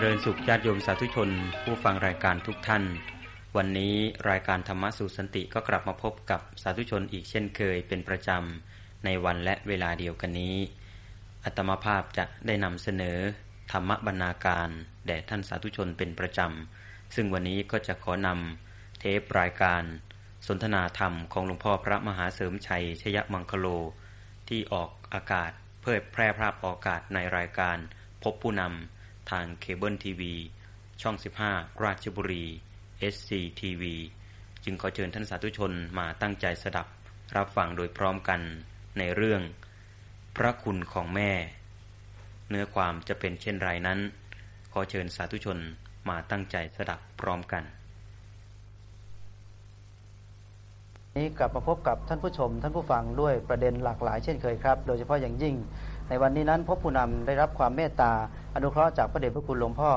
จริญสุขญาติโยมสาธุชน ผู้ฟังรายการทุกท่าน วันนี้รายการธรรมะสู่สันติก็กลับมาพบกับสาธุชนอีกเช่นเคยเป็นประจำ ในวันและเวลาเดียวกันนี้อัตมาภาพจะได้นำเสนอ ธรรมบรรณาการแด่ท่านสาธุชนเป็นประจำ ซึ่งวันนี้ก็จะขอนำเทปรายการ สนทนาธรรมของหลวงพ่อพระมหาเสริมชัย ชยมังคโล ที่ออกอากาศเพื่อแพร่ภาพออกอากาศในรายการพบผู้นำ ทางเคเบิลทีวี ช่อง 15 ราชบุรี SCTV จึงขอเชิญท่านสาธุชนมาตั้งใจสดับ รับฟังโดยพร้อมกันในเรื่อง พระคุณของแม่ เนื้อความจะเป็นเช่นไรนั้น ขอเชิญสาธุชนมาตั้งใจสดับพร้อมกัน นี้กลับมาพบกับท่านผู้ชม ท่านผู้ฟังด้วยประเด็นหลากหลายเช่นเคยครับ โดยเฉพาะอย่างยิ่ง ในวันนี้นั้นพบผู้นำได้รับความเมตตาอนุเคราะห์จากพระเดชพระคุณหลวงพ่อ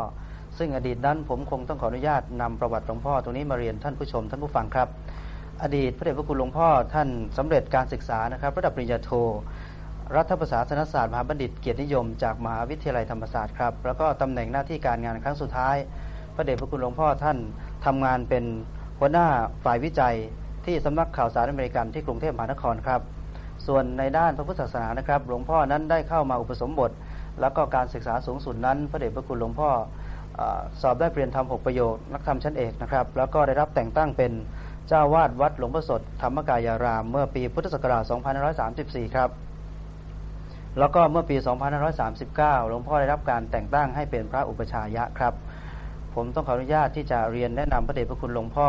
ซึ่งอดีตนั้นผมคงต้องขออนุญาตนำประวัติหลวงพ่อตรงนี้มาเรียนท่านผู้ชมท่านผู้ฟังครับ อดีตพระเดชพระคุณหลวงพ่อท่านสำเร็จการศึกษานะครับระดับปริญญาโท รัฐประศาสนศาสตร์มหาบัณฑิตเกียรตินิยมจากมหาวิทยาลัยธรรมศาสตร์ครับแล้วก็ตำแหน่งหน้าที่การงานครั้งสุดท้าย พระเดชพระคุณหลวงพ่อท่านทำงานเป็นหัวหน้าฝ่ายวิจัยที่สำนักข่าวสารอเมริกันที่กรุงเทพมหานครครับ ส่วนในด้านพระพุทธศาสนานะครับ หลวงพ่อนั้นได้เข้ามาอุปสมบท แล้วก็การศึกษาสูงสุดนั้น พระเดชพระคุณหลวงพ่ออสอบได้เปลี่ยนธรรมหกประโยคนักธรรมชั้นเอกนะครับ แล้วก็ได้รับแต่งตั้งเป็นเจ้าวาดวัดหลวงพ่อสดธรรมกายาราม เมื่อปีพุทธศักราช2534 ครับ แล้วก็เมื่อปี 2539 หลวงพ่อได้รับการแต่งตั้งให้เป็นพระอุปชายะครับ ผมต้องขออนุญาตที่จะเรียนแนะนำพระเดชพระคุณหลวงพ่อ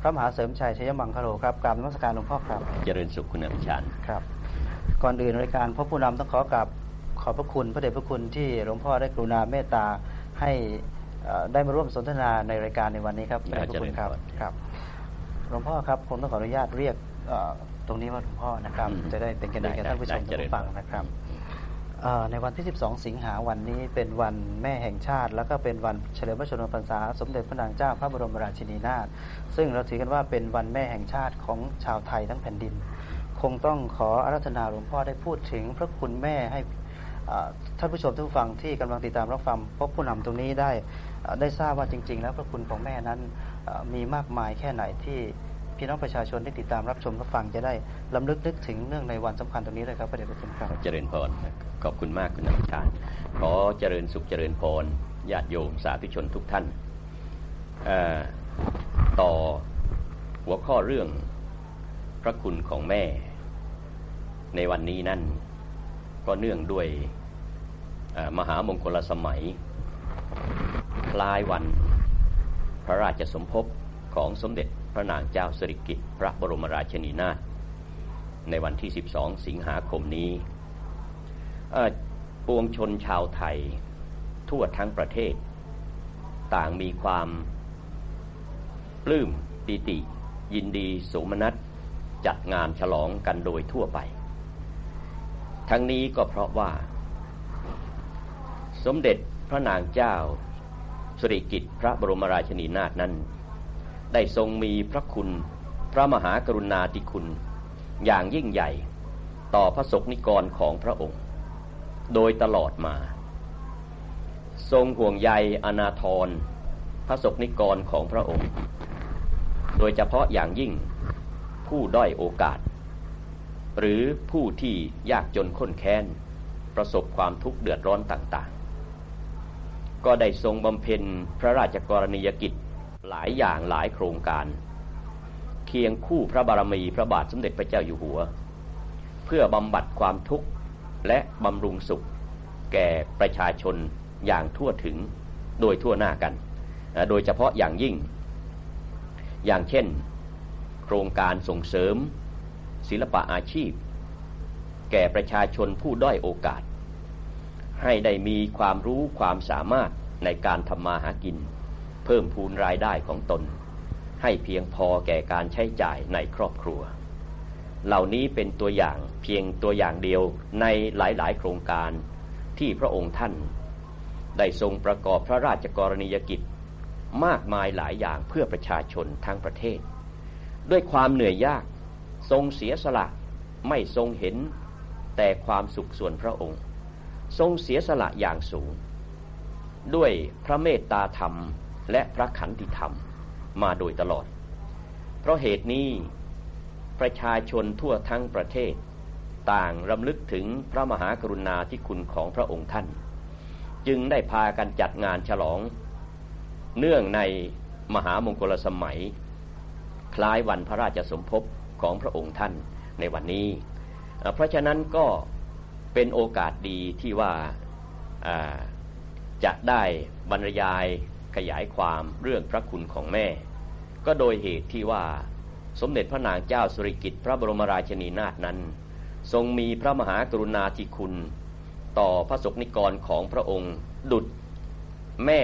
พระมหาเสริมชัยชัยมังคโลครับกราบนมัสการหลวงพ่อครับ เจริญสุขคุณอภิชานครับ ก่อนอื่นรายการพบผู้นำต้องขอกราบขอบพระคุณพระเดชพระคุณที่หลวงพ่อได้กรุณาเมตตาให้เอ่อได้มาร่วมสนทนาในรายการในวันนี้ครับพระเดชพระคุณครับครับหลวงพ่อครับผมต้องขออนุญาตเรียกเอ่อตรงนี้ว่าหลวงพ่อนะครับ จะได้เป็นกันเองกับท่านผู้ชมท่านผู้ฟังนะครับเอ่อ ในวันที่ 12 สิงหาวันนี้เป็นวันแม่แห่งชาติ แล้วก็เป็นวันเฉลิมพระชนมพรรษา สมเด็จพระนางเจ้าพระบรมราชินีนาถซึ่งเราถือกันว่าเป็นวันแม่แห่งชาติของชาวไทยทั้งแผ่นดิน คงต้องขออารัธนาหลวงพ่อได้พูดถึงพระคุณแม่ให้ท่านผู้ชมทุกฟังที่กำลังติดตามรับฟังพบผู้นำตรงนี้ได้ได้ทราบว่าจริง ๆ แล้วพระคุณของแม่นั้นมีมากมายแค่ไหนที่ พี่น้องประชาชนที่ติดตามรับชมรับฟังจะได้ลำลึกนึกถึงเนื่องในวันสำคัญตรงนี้เลยครับพระเดชพระคุณครับเจริญพรขอบคุณมากคุณอภิชานขอเจริญสุขเจริญพรญาติโยมสาธุชนทุกท่านต่อหัวข้อเรื่องพระคุณของแม่ ในวันนี้นั่น ก็เนื่องด้วยมหามงคลสมัยคล้ายวันพระราชสมภพของสมเด็จ พระนางเจ้าสิริกิติ์พระบรมราชินีนาถในวันที่ 12 สิงหาคมนี้ปวงชนชาวไทยทั่วทั้งประเทศ ต่างมีความปลื้มปิติ ยินดีสมนัสจัดงานฉลองกันโดยทั่วไป ทั้งนี้ก็เพราะว่า สมเด็จพระนางเจ้าสิริกิติ์พระบรมราชินีนาถนั้น ได้ทรงมีพระคุณ พระมหากรุณาธิคุณ อย่างยิ่งใหญ่ต่อพระสกนิกรของพระองค์ โดยตลอดมา ทรงห่วงใยอนาทรพระสกนิกรของพระองค์ โดยเฉพาะอย่างยิ่งผู้ด้อยโอกาส หรือผู้ที่ยากจนข้นแค้น ประสบความทุกข์เดือดร้อนต่างๆ ก็ได้ทรงบำเพ็ญพระราชกรณียกิจ หลายอย่างหลายโครงการ เคียงคู่พระบารมีพระบาทสมเด็จพระเจ้าอยู่หัว เพื่อบำบัดความทุกข์และบำรุงสุข แก่ประชาชนอย่างทั่วถึงโดยทั่วหน้ากัน โดยเฉพาะอย่างยิ่ง อย่างเช่น โครงการส่งเสริม ศิลปะอาชีพ แก่ประชาชนผู้ด้อยโอกาส ให้ได้มีความรู้ความสามารถในการทำมาหากิน พิ่มพูนรายได้ของตน ให้เพียงพอแก่การใช้จ่ายในครอบครัว เหล่านี้เป็นตัวอย่างเพียงตัวอย่างเดียวในหลายๆ โครงการที่พระองค์ท่าน ได้ทรงประกอบพระราชกรณียกิจมากมายหลายอย่างเพื่อประชาชนทั้งประเทศ ด้วยความเหนื่อยยากทรงเสียสละไม่ทรงเห็นแต่ความสุขส่วนพระองค์ ทรงเสียสละอย่างสูง ด้วยพระเมตตาธรรม และพระขันติธรรมมาโดยตลอด เพราะเหตุนี้ประชาชนทั่วทั้งประเทศ ต่างรำลึกถึงพระมหากรุณาธิคุณของพระองค์ท่าน จึงได้พากันจัดงานฉลอง เนื่องในมหามงคลสมัย คล้ายวันพระราชสมภพของพระองค์ท่านในวันนี้ เพราะฉะนั้นก็เป็นโอกาสดีที่ว่าจะได้บรรยาย ขยายความเรื่องพระคุณของแม่ ก็โดยเหตุที่ว่า สมเด็จพระนางเจ้าสุริกิติ์พระบรมราชินีนาถนั้น ทรงมีพระมหากรุณาธิคุณ ต่อพระสกนิกรของพระองค์ ดุดแม่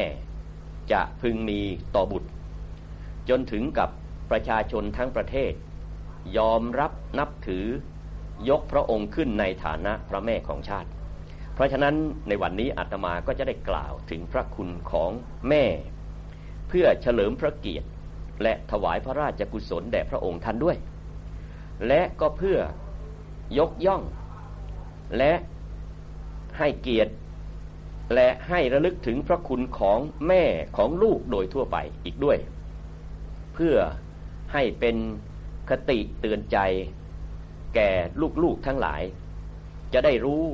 จะพึงมีต่อบุตร จนถึงกับประชาชนทั้งประเทศ ยอมรับนับถือยกพระองค์ขึ้นในฐานะพระแม่ของชาติ เพราะฉะนั้นในวันนี้อาตมาก็จะได้กล่าวถึงพระคุณของแม่ เพื่อเฉลิมพระเกียรติ และถวายพระราชกุศลแด่พระองค์ท่านด้วย และก็เพื่อยกย่อง และให้เกียรติ และให้ระลึกถึงพระคุณของแม่ของลูกโดยทั่วไปอีกด้วย เพื่อให้เป็นคติเตือนใจ แก่ลูกๆทั้งหลาย จะได้รู้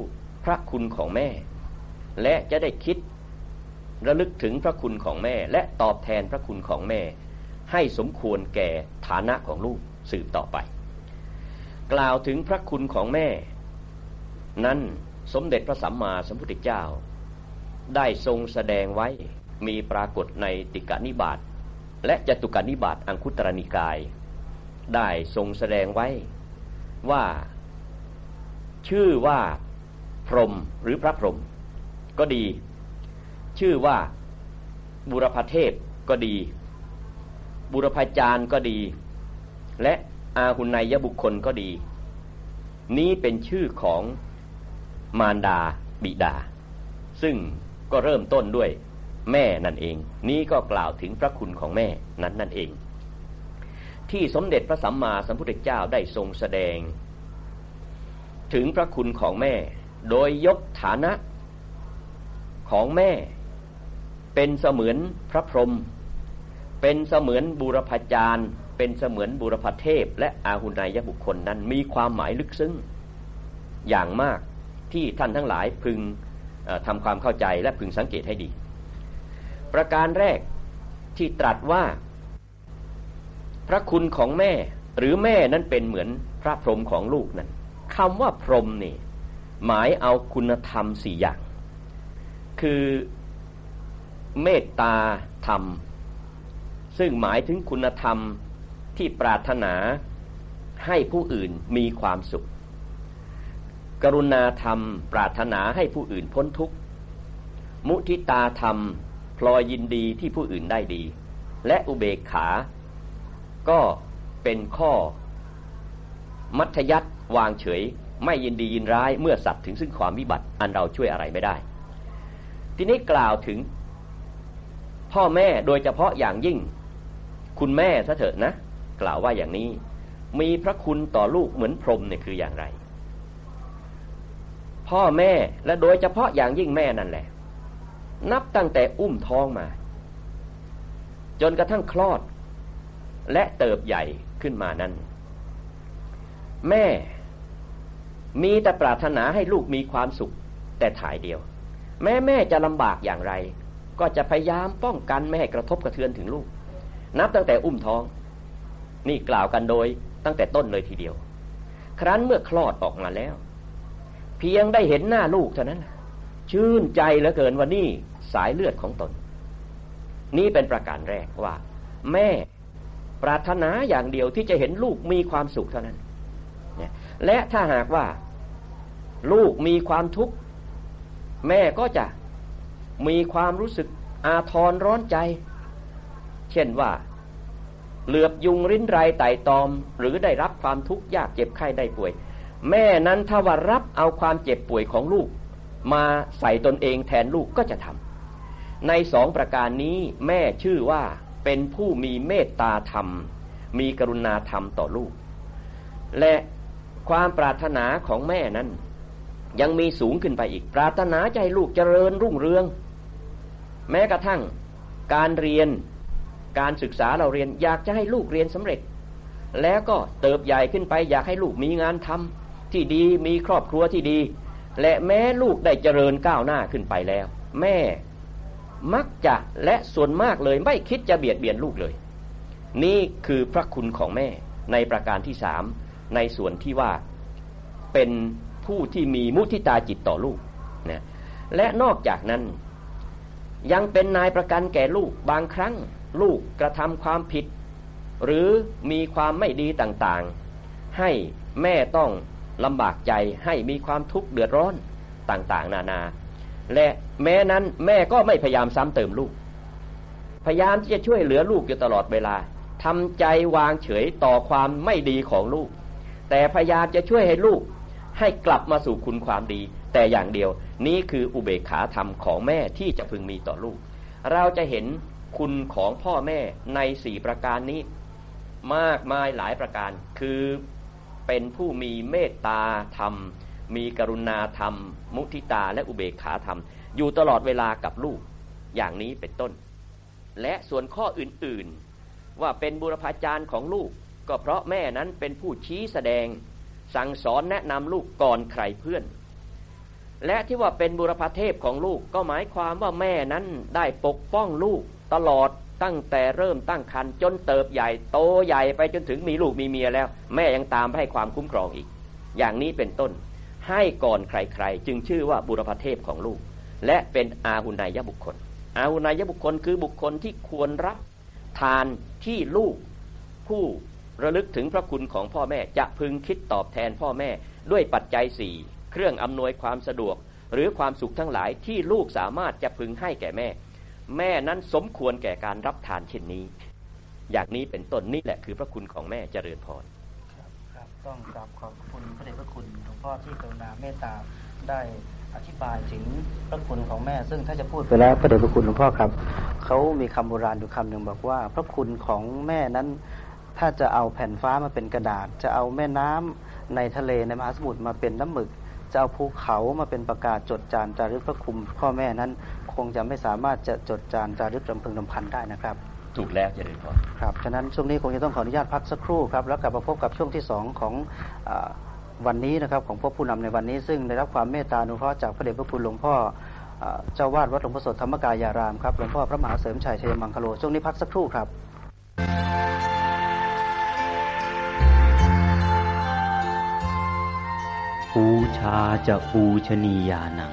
พระคุณของแม่ และจะได้คิดระลึกถึงพระคุณของแม่ และตอบแทนพระคุณของแม่ ให้สมควรแก่ฐานะของลูกสืบต่อไป กล่าวถึงพระคุณของแม่ นั้นสมเด็จพระสัมมาสัมพุทธเจ้า ได้ทรงแสดงไว้มีปรากฏในติกานิบาตและจตุกานิบาตอังคุตรนิกาย ได้ทรงแสดงไว้ว่า ชื่อว่า รมหรือพระพรหมก็ดี ชื่อว่าบุรพเทพก็ดี บุรพาจารย์ก็ดี และอาหุนายบุคคลก็ดี นี้เป็นชื่อของมารดาบิดา ซึ่งก็เริ่มต้นด้วยแม่นั่นเอง นี้ก็กล่าวถึงพระคุณของแม่นั้นนั่นเอง ที่สมเด็จพระสัมมาสัมพุทธเจ้าได้ทรงแสดง ถึงพระคุณของแม่ โดยยกฐานะของแม่ เป็นเสมือนพระพรหมเป็นเสมือนบูรพาจารย์ เป็นเสมือนบูรพเทพ และอาหุนายบุคคลนั้นมีความหมายลึกซึ้งอย่างมากที่ท่านทั้งหลายพึงทำความเข้าใจและพึงสังเกตให้ดี ประการแรกที่ตรัสว่า พระคุณของแม่หรือแม่นั้นเป็นเหมือนพระพรหมของลูกนั้นคำว่าพรหมนี่ หมายเอาคุณธรรมสี่อย่าง คือเมตตาธรรม ซึ่งหมายถึงคุณธรรมที่ปรารถนาให้ผู้อื่นมีความสุข กรุณาธรรมปรารถนาให้ผู้อื่นพ้นทุกข์ มุทิตาธรรมพลอยยินดีที่ผู้อื่นได้ดี และอุเบกขา ก็เป็นข้อ มัธยัติวางเฉย ไม่ยินดียินร้ายเมื่อสัตว์ถึงซึ่งความวิบัติอันเราช่วยอะไรไม่ได้ ทีนี้กล่าวถึง พ่อแม่โดยเฉพาะอย่างยิ่ง คุณแม่ซะเถิดนะ กล่าวว่าอย่างนี้ มีพระคุณต่อลูกเหมือนพรหมเนี่ยคืออย่างไร พ่อแม่และโดยเฉพาะอย่างยิ่งแม่นั่นแหละ นับตั้งแต่อุ้มท้องมา จนกระทั่งคลอด และเติบใหญ่ขึ้นมานั้น แม่ มีแต่ปรารถนาให้ลูกมีความสุข แต่ถ่ายเดียว แม่แม่จะลำบากอย่างไร ก็จะพยายามป้องกันไม่ให้กระทบกระเทือนถึงลูก นับตั้งแต่อุ้มท้อง นี่กล่าวกันโดยตั้งแต่ต้นเลยทีเดียว ครั้นเมื่อคลอดออกมาแล้ว เพียงได้เห็นหน้าลูกเท่านั้น ชื่นใจเหลือเกินว่านี่สายเลือดของตน นี่เป็นประการแรกว่า แม่ปรารถนาอย่างเดียวที่จะเห็นลูกมีความสุขเท่านั้น และถ้าหากว่า ลูกมีความทุกข์ แม่ก็จะมีความรู้สึกอาทรร้อนใจ เช่นว่า เหลือบยุงริ้นไรไต่ตอม หรือได้รับความทุกข์ยากเจ็บไข้ได้ป่วย แม่นั้นถ้าว่ารับเอาความเจ็บป่วยของลูก มาใส่ตนเองแทนลูกก็จะทำในสองประการนี้แม่ชื่อว่าเป็นผู้มีเมตตาธรรม มีกรุณาธรรมต่อลูก และ ความปรารถนาของแม่นั้น ยังมีสูงขึ้นไปอีก ปรารถนาใจลูกเจริญรุ่งเรือง แม้กระทั่งการเรียนการศึกษาเราเรียนอยากจะให้ลูกเรียนสำเร็จ แล้วก็เติบใหญ่ขึ้นไป อยากให้ลูกมีงานทำที่ดีมีครอบครัวที่ดี และแม้ลูกได้เจริญก้าวหน้าขึ้นไปแล้ว แม่มักจะและส่วนมากเลยไม่คิดจะเบียดเบียนลูกเลย นี่คือพระคุณของแม่ในประการที่สาม ในส่วนที่ว่าเป็นผู้ที่มีมุทิตาจิตต่อลูกนะและนอกจากนั้น ยังเป็นนายประกันแก่ลูกบางครั้งลูกกระทำความผิด หรือมีความไม่ดีต่างๆ ให้แม่ต้องลำบากใจให้มีความทุกข์เดือดร้อนต่างๆ นานา และแม้นั้นแม่ก็ไม่พยายามซ้ำเติมลูก พยายามที่จะช่วยเหลือลูกอยู่ตลอดเวลาทำใจวางเฉยต่อความไม่ดีของลูก แต่พยายามจะช่วยให้ลูกให้กลับมาสู่คุณความดี แต่อย่างเดียวนี้คืออุเบกขาธรรมของแม่ที่จะพึงมีต่อลูก เราจะเห็นคุณของพ่อแม่ในสี่ประการนี้ มากมายหลายประการ คือเป็นผู้มีเมตตาธรรม มีกรุณาธรรม มุทิตาและอุเบกขาธรรม อยู่ตลอดเวลากับลูกอย่างนี้เป็นต้น และส่วนข้ออื่นๆ ว่าเป็นบุรพาจารย์ของลูก ก็เพราะแม่นั้นเป็นผู้ชี้แสดง สั่งสอนแนะนำลูกก่อนใครเพื่อน และที่ว่าเป็นบุรพาเทพของลูกก็หมายความว่าแม่นั้นได้ปกป้องลูกตลอดตั้งแต่เริ่มตั้งครรภ์จนเติบใหญ่โตใหญ่ไปจนถึงมีลูกมีเมียแล้ว แม่ยังตามให้ความคุ้มครองอีก อย่างนี้เป็นต้น ให้ก่อนใครๆ จึงชื่อว่าบุรพเทพของลูก และเป็นอาหุนายบุคคล อาหุนายบุคคลคือบุคคลที่ควรรับทานที่ลูกผู้ ระลึกถึงพระคุณของพ่อแม่จะพึงคิดตอบแทนพ่อแม่ด้วยปัจจัยสี่เครื่องอำนวยความสะดวก หรือความสุขทั้งหลายที่ลูกสามารถจะพึงให้แก่แม่ แม่นั้นสมควรแก่การรับทานเช่นนี้ อย่างนี้เป็นต้นนี่แหละคือพระคุณของแม่เจริญพรครับครับต้องกราบขอบคุณพระเดชพระคุณหลวงพ่อที่กรุณาเมตตาได้อธิบายถึงพระคุณของแม่ ซึ่งถ้าจะพูดไปแล้วพระเดชพระคุณหลวงพ่อครับเขามีคำโบราณอยู่คำหนึ่งบอกว่า พระคุณของแม่นั้น ถ้าจะเอาแผ่นฟ้ามาเป็นกระดาษ จะเอาแม่น้ำในทะเลในมหาสมุทรมาเป็นน้ำหมึก จะเอาภูเขามาเป็นประกาศจดจานจารึกพระคุณพ่อแม่นั้น คงจะไม่สามารถจะจดจานจารึกลำพึงลำพันได้นะครับ ถูกแล้วจะได้พอครับฉะนั้นช่วงนี้คงจะต้องขออนุญาตพักสักครู่ครับแล้วกลับมาพบกับช่วงที่สองของอวันนี้นะครับของพวกผู้นำในวันนี้ซึ่งได้รับความเมตตาอนุเคราะห์จากพระเดชพระคุณหลวงพ่อเจ้าวาดวัดหลวงพ่อสดธรรมกายารามครับหลวงพ่อพระมหาเสริมชัยชัยมังคโลช่วงนี้พักสักครู่ครับ ปูชาจะปูชนียานัง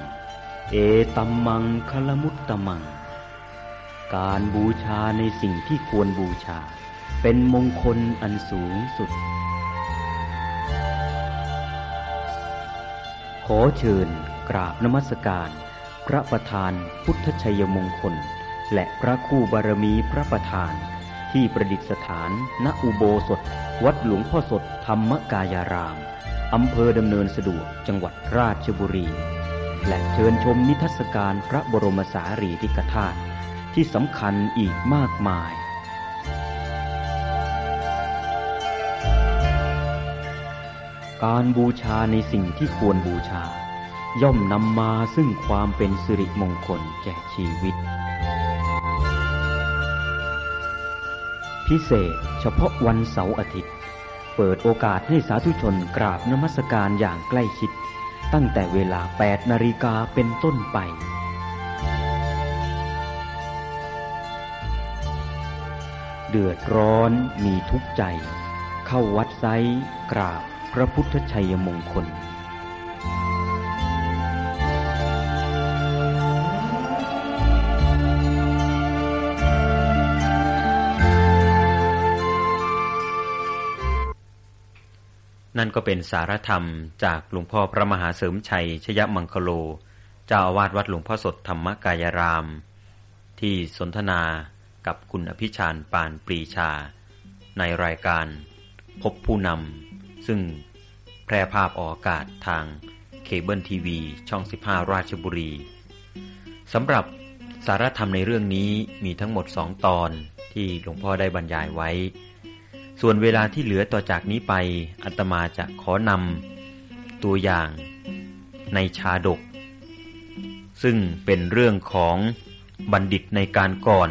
เอตัมมังคลมุตตมัง การบูชาในสิ่งที่ควรบูชา เป็นมงคลอันสูงสุด ขอเชิญกราบนมัสการ พระประธานพุทธชัยมงคล และพระคู่บารมีพระประธาน ที่ประดิษฐานณอุโบสถ วัดหลวงพ่อสดธรรมกายาราม อำเภอดำเนินสะดวกจังหวัดราชบุรี และเชิญชมนิทรรศการพระบรมสารีริกธาตุที่สำคัญอีกมากมาย การบูชาในสิ่งที่ควรบูชา ย่อมนำมาซึ่งความเป็นสิริมงคลแก่ชีวิต พิเศษเฉพาะวันเสาร์อาทิตย์ เปิดโอกาสให้สาธุชนกราบนมัสการอย่างใกล้ชิด ตั้งแต่เวลา 8 นาฬิกาเป็นต้นไป เดือดร้อนมีทุกใจ เข้าวัดไซกราบพระพุทธชัยมงคล นั่นก็เป็นสารธรรมจากหลวงพ่อพระมหาเสริมชัย ชยมังคโล เจ้าอาวาสวัดหลวงพ่อสดธรรมกายราม ที่สนทนากับคุณอภิชาญปานปรีชา ในรายการพบผู้นำ ซึ่งแพร่ภาพออกอากาศทางเคเบิลทีวีช่อง 15 ราชบุรีสำหรับสารธรรมในเรื่องนี้มีทั้งหมดสองตอนที่หลวงพ่อได้บรรยายไว้ ส่วนเวลาที่เหลือต่อจากนี้ไปอัตมาจะขอนำตัวอย่างในชาดก ซึ่งเป็นเรื่องของบัณฑิตในการก่อน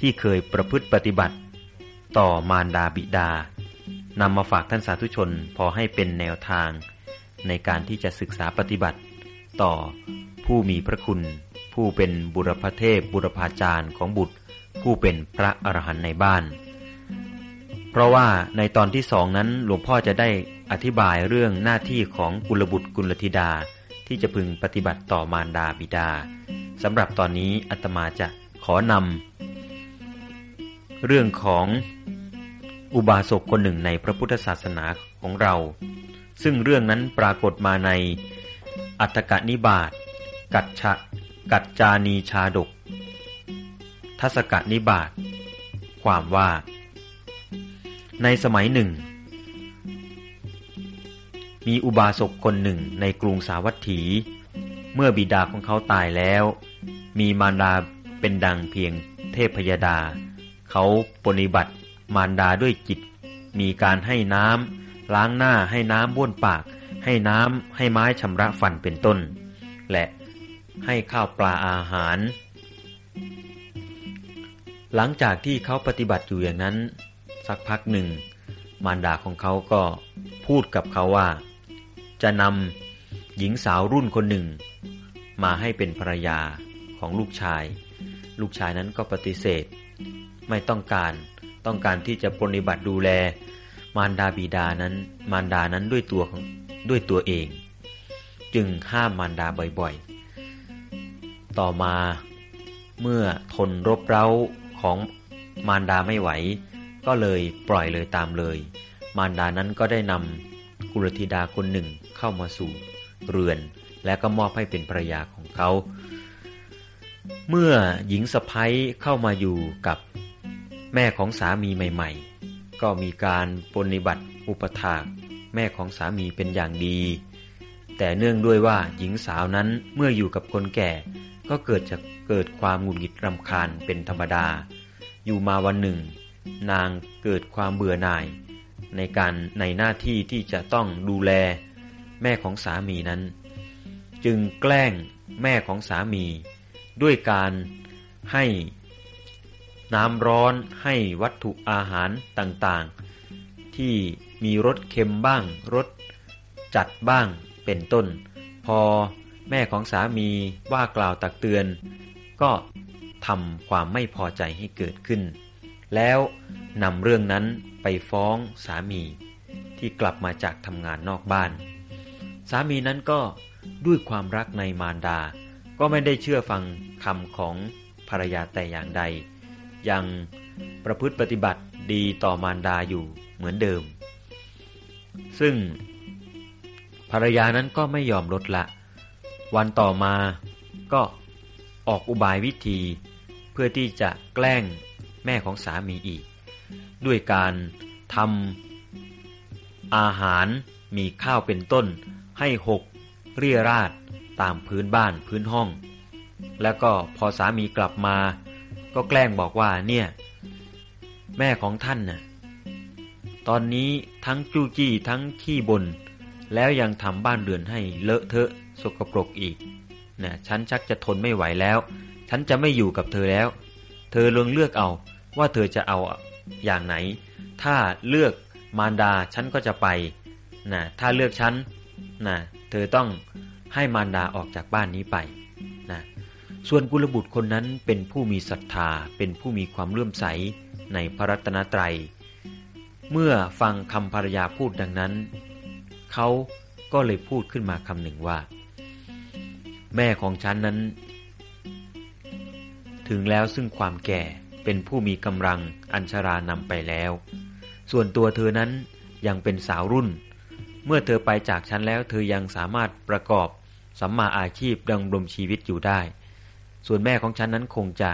ที่เคยประพฤติปฏิบัติ ต่อมารดาบิดานำมาฝากท่านสาธุชนพอให้เป็นแนวทาง ในการที่จะศึกษาปฏิบัติ ต่อผู้มีพระคุณ ผู้เป็นบุรพเทพบุรพาจารย์ของบุตร ผู้เป็นพระอรหันต์ในบ้าน เพราะว่าในตอนที่สองนั้นหลวงพ่อจะได้อธิบายเรื่องหน้าที่ของกุลบุตรกุลธิดาที่จะพึงปฏิบัติต่อมารดาบิดาสำหรับตอนนี้อาตมาจะขอนำเรื่องของอุบาสกคนหนึ่งในพระพุทธศาสนาของเรา ซึ่งเรื่องนั้นปรากฏมาในอัตถกนิบาตกัจฉะกัจจานีชาดก ทัศกนิบาตความว่า ในสมัยหนึ่ง มีอุบาสกคนหนึ่งในกรุงสาวัตถี เมื่อบิดาของเขาตายแล้ว มีมารดาเป็นดังเพียงเทพพยดา เขาปฏิบัติมารดาด้วยจิต มีการให้น้ำล้างหน้าให้น้ำบ้วนปาก ให้น้ำให้ไม้ชำระฟันเป็นต้น และให้ข้าวปลาอาหาร หลังจากที่เขาปฏิบัติอยู่อย่างนั้น สักพักหนึ่ง มารดาของเขาก็พูดกับเขาว่า จะนำหญิงสาวรุ่นคนหนึ่ง มาให้เป็นภรรยาของลูกชาย ลูกชายนั้นก็ปฏิเสธ ไม่ต้องการต้องการที่จะปฏิบัติดูแล มารดาบิดานั้น มารดานั้นด้วยตัวของด้วยตัวเอง จึงห้ามมารดาบ่อยๆ ต่อมาเมื่อทนรบเร้าของมารดาไม่ไหว ก็เลยปล่อยเลยตามเลย มารดานั้นก็ได้นำกุลธิดาคนหนึ่งเข้ามาสู่เรือน และก็มอบให้เป็นภรรยาของเขา เมื่อหญิงสะพ้ยเข้ามาอยู่กับแม่ของสามีใหม่ ๆ ก็มีการปฏิบัติอุปถากแม่ของสามีเป็นอย่างดี แต่เนื่องด้วยว่าหญิงสาวนั้นเมื่ออยู่กับคนแก่ ก็เกิดจะเกิดความหงุดหงิดรำคาญเป็นธรรมดา อยู่มาวันหนึ่ง นางเกิดความเบื่อหน่าย ในการในหน้าที่ที่จะต้องดูแลแม่ของสามีนั้น จึงแกล้งแม่ของสามี ด้วยการให้น้ำร้อนให้วัตถุอาหารต่างๆ ที่มีรสเค็มบ้างรสจัดบ้างเป็นต้น พอแม่ของสามีว่ากล่าวตักเตือน ก็ทำความไม่พอใจให้เกิดขึ้น แล้วนำเรื่องนั้นไปฟ้องสามีที่กลับมาจากทำงานนอกบ้าน สามีนั้นก็ด้วยความรักในมารดา ก็ไม่ได้เชื่อฟังคำของภรรยาแต่อย่างใด ยังประพฤติปฏิบัติดีต่อมารดาอยู่เหมือนเดิม ซึ่งภรรยานั้นก็ไม่ยอมลดละ วันต่อมาก็ออกอุบายวิธี เพื่อที่จะแกล้ง แม่ของสามีอีก ด้วยการทำอาหารมีข้าวเป็นต้น ให้หกเรียราดตามพื้นบ้านพื้นห้อง แล้วก็พอสามีกลับมา ก็แกล้งบอกว่าเนี่ย แม่ของท่านน่ะตอนนี้ทั้งจู้จี้ทั้งขี้บน แล้วยังทำบ้านเรือนให้เลอะเทอะสกปรกอีกนะฉันชักจะทนไม่ไหวแล้ว ฉันจะไม่อยู่กับเธอแล้ว เธอลองเลือกเอา ว่าเธอจะเอาอย่างไหน ถ้าเลือกมารดาฉันก็จะไปนะถ้าเลือกฉันนะเธอต้องให้มารดาออกจากบ้านนี้ไปนะส่วนกุลบุตรคนนั้นเป็นผู้มีศรัทธาเป็นผู้มีความเลื่อมใสในพระรัตนตรัย เมื่อฟังคำภรรยาพูดดังนั้น เขาก็เลยพูดขึ้นมาคำหนึ่งว่า แม่ของฉันนั้น ถึงแล้วซึ่งความแก่ เป็นผู้มีกำลังอัญชารานำไปแล้ว ส่วนตัวเธอนั้นยังเป็นสาวรุ่น เมื่อเธอไปจากฉันแล้ว เธอยังสามารถประกอบสัมมาอาชีพดังรมชีวิตอยู่ได้ ส่วนแม่ของฉันนั้นคงจะ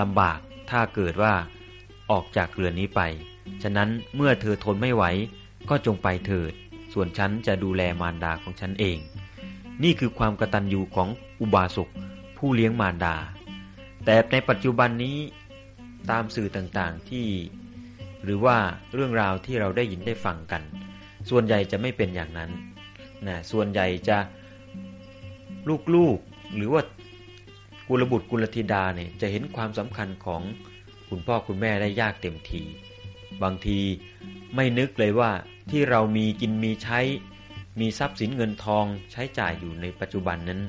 ลำบากถ้าเกิดว่าออกจากเรือนนี้ไป ฉะนั้นเมื่อเธอทนไม่ไหวก็จงไปเถิด ส่วนฉันจะดูแลมารดาของฉันเอง นี่คือความกตัญญูของอุบาสกผู้เลี้ยงมารดา แต่ในปัจจุบันนี้ ตามสื่อต่างๆที่ หรือว่าเรื่องราวที่เราได้ยินได้ฟังกัน ส่วนใหญ่จะไม่เป็นอย่างนั้นนะส่วนใหญ่จะลูกๆหรือว่ากุลบุตรกุลธิดาเนี่ยจะเห็นความสำคัญของคุณพ่อคุณแม่ได้ยากเต็มที บางทีไม่นึกเลยว่าที่เรามีกินมีใช้ มีทรัพย์สินเงินทองใช้จ่ายอยู่ในปัจจุบันนั้น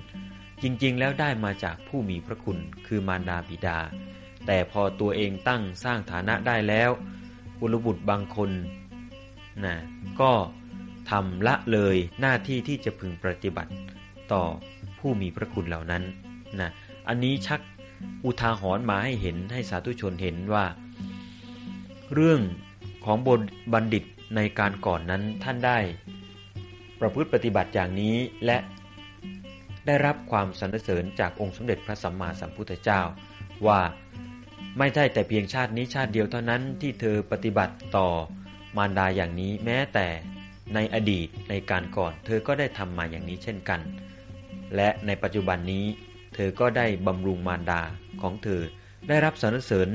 จริงๆ แล้วได้มาจากผู้มีพระคุณคือมารดาบิดา แต่พอตัวเองตั้งสร้างฐานะได้แล้วกุลบุตรบางคนนะก็ทำละเลยหน้าที่ที่จะพึงปฏิบัติต่อผู้มีพระคุณเหล่านั้นนะอันนี้ชักอุทาหรณ์มาให้เห็นให้สาธุชนเห็นว่า เรื่องของบนบัณฑิตในการก่อนนั้นท่านได้ ประพฤติปฏิบัติอย่างนี้และได้รับความสรรเสริญจากองค์สมเด็จพระสัมมาสัมพุทธเจ้า ว่า ไม่ใช่แต่เพียงชาตินี้ชาติเดียวเท่านั้นที่เธอปฏิบัติต่อมารดาอย่างนี้แม้แต่ในอดีตในการก่อนเธอก็ได้ทำมาอย่างนี้เช่นกัน และในปัจจุบันนี้ เธอก็ได้บำรุงมารดาของเธอได้รับสรรเสริญ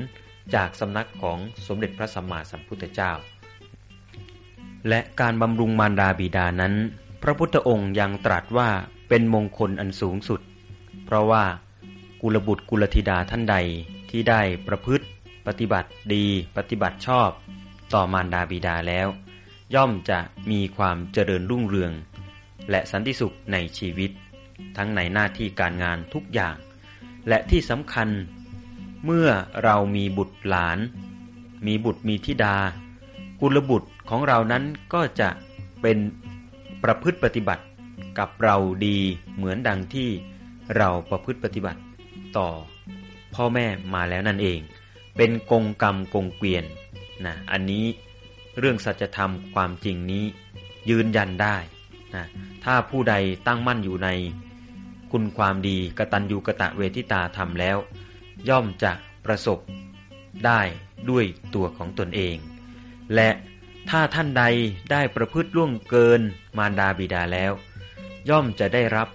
จากสำนักของสมเด็จพระสัมมาสัมพุทธเจ้า และการบำรุงมารดาบิดานั้น พระพุทธองค์ยังตรัสว่าเป็นมงคลอันสูงสุด เพราะว่ากุลบุตรกุลธิดาท่านใด ที่ได้ประพฤติปฏิบัติดีปฏิบัติชอบ ต่อมารดาบิดาแล้ว ย่อมจะมีความเจริญรุ่งเรือง และสันติสุขในชีวิต ทั้งในหน้าที่การงานทุกอย่าง และที่สำคัญ เมื่อเรามีบุตรหลาน มีบุตรมีธิดา กุลบุตรของเรานั้นก็จะเป็นประพฤติปฏิบัติกับเราดีเหมือนดังที่เราประพฤติปฏิบัติต่อ พ่อแม่มาแล้วนั่นเอง เป็นกงกรรมกงเกวียนนะอันนี้เรื่องสัจธรรมความจริงนี้ยืนยันได้นะถ้าผู้ใดตั้งมั่นอยู่ใน คุณความดีกตัญญูกะตะเวทิตาทำแล้ว ย่อมจะประสบได้ด้วยตัวของตนเอง และถ้าท่านใดได้ประพฤติล่วงเกินมารดาบิดาแล้ว ย่อมจะได้รับ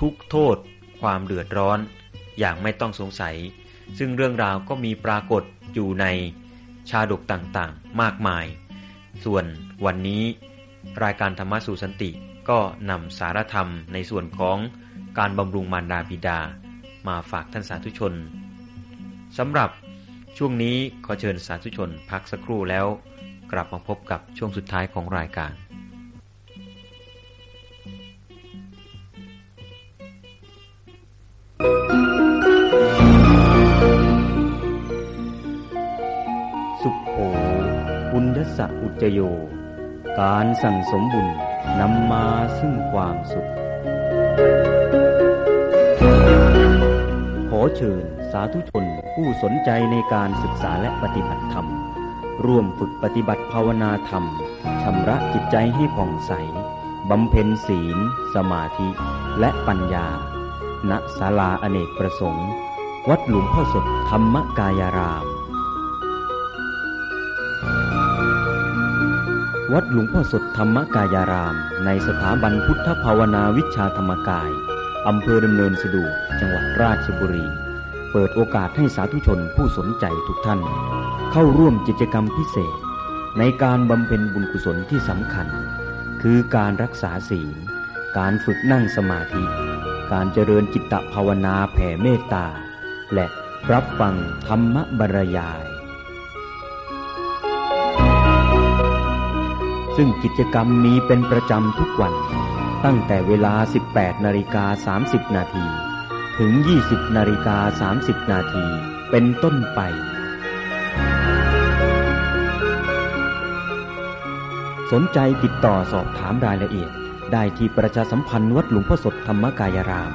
ทุกโทษความเดือดร้อน อย่างไม่ต้องสงสัย ซึ่งเรื่องราวก็มีปรากฏอยู่ในชาดกต่างๆ มากมาย ส่วนวันนี้ รายการธรรมสู่สันติก็นำสารธรรมในส่วนของการบำรุงมารดาบิดา มาฝากท่านสาธุชนสำหรับช่วงนี้ขอเชิญสาธุชนพักสักครู่แล้ว กลับมาพบกับช่วงสุดท้ายของรายการสุ สะอุจโย การสั่งสมบุญนำมาซึ่งความสุข ขอเชิญสาธุชนผู้สนใจในการศึกษาและปฏิบัติธรรม ร่วมฝึกปฏิบัติภาวนาธรรมชำระจิตใจให้ผ่องใสบำเพ็ญศีล สมาธิ และปัญญา ณ ศาลาอเนกประสงค์ วัดหลวงพ่อสดธรรมกายาราม วัดหลวงพ่อสดธรรมกายาราม ในสถาบันพุทธภาวนาวิชาธรรมกาย อำเภอดำเนินสะดวกจังหวัดราชบุรี เปิดโอกาสให้สาธุชนผู้สนใจทุกท่าน เข้าร่วมกิจกรรมพิเศษ ในการบำเพ็ญบุญกุศลที่สำคัญ คือการรักษาศีล การฝึกนั่งสมาธิ การเจริญจิตตภาวนาแผ่เมตตา และรับฟังธรรมบรรยาย ซึ่งกิจกรรมมีเป็นประจำทุกวัน ตั้งแต่เวลา 18 นาฬิกา 30 นาที ถึง 20 นาฬิกา 30 นาที เป็นต้นไป สนใจติดต่อสอบถามรายละเอียด ได้ที่ประชาสัมพันธ์วัดหลวงพ่อสดธรรมกายราม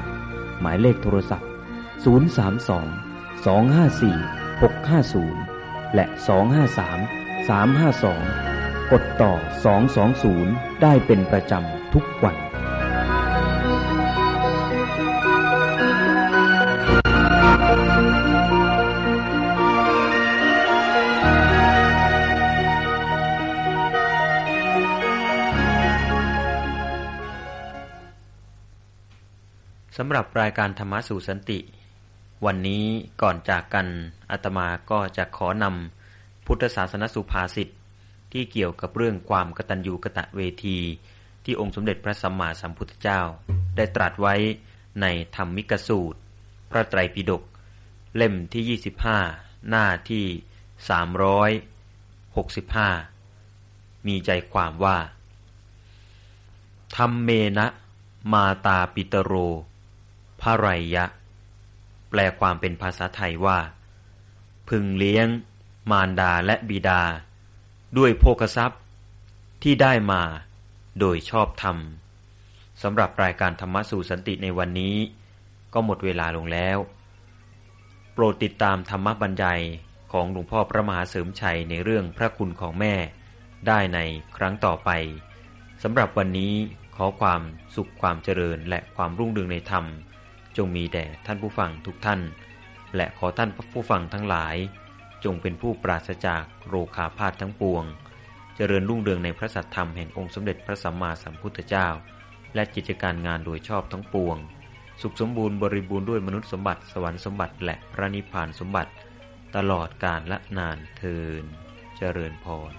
หมายเลขโทรศัพท์ 032 254 650 และ 253 352 กดต่อ 220 ได้เป็นประจำทุกวัน สำหรับรายการธรรมสู่สันติ วันนี้ก่อนจากกันอาตมาก็จะขอนำพุทธศาสนสุภาษิต ที่เกี่ยวกับเรื่องความกตัญญูกะตะเวที ที่องค์สมเด็จพระสัมมาสัมพุทธเจ้า ได้ตรัสไว้ในธรรมิกสูตร พระไตรปิฎกเล่มที่ 25 หน้าที่ 365 มีใจความว่าธรรมเมนะ มาตาปิตโรภะไรยะ แปลความเป็นภาษาไทยว่า พึงเลี้ยง มารดาและบิดา ด้วยโภคทรัพย์ที่ได้มาโดยชอบธรรมสำหรับรายการธรรมะสู่สันติในวันนี้ ก็หมดเวลาลงแล้ว โปรดติดตามธรรมบรรยายของหลวงพ่อพระมหาเสริมชัยในเรื่องพระคุณของแม่ได้ในครั้งต่อไปสำหรับวันนี้ขอความสุขความเจริญและความรุ่งเรืองในธรรม จงมีแด่ท่านผู้ฟังทุกท่าน และขอท่านผู้ฟังทั้งหลาย จงเป็นผู้ปราศจากโรคาพาธทั้งปวง เจริญรุ่งเรืองในพระสัทธรรมแห่งองค์สมเด็จพระสัมมาสัมพุทธเจ้า และกิจการงานโดยชอบทั้งปวง สุขสมบูรณ์บริบูรณ์ด้วยมนุษย์สมบัติสวรรค์สมบัติและพระนิพพานสมบัติ ตลอดกาลและนานเทินเจริญพร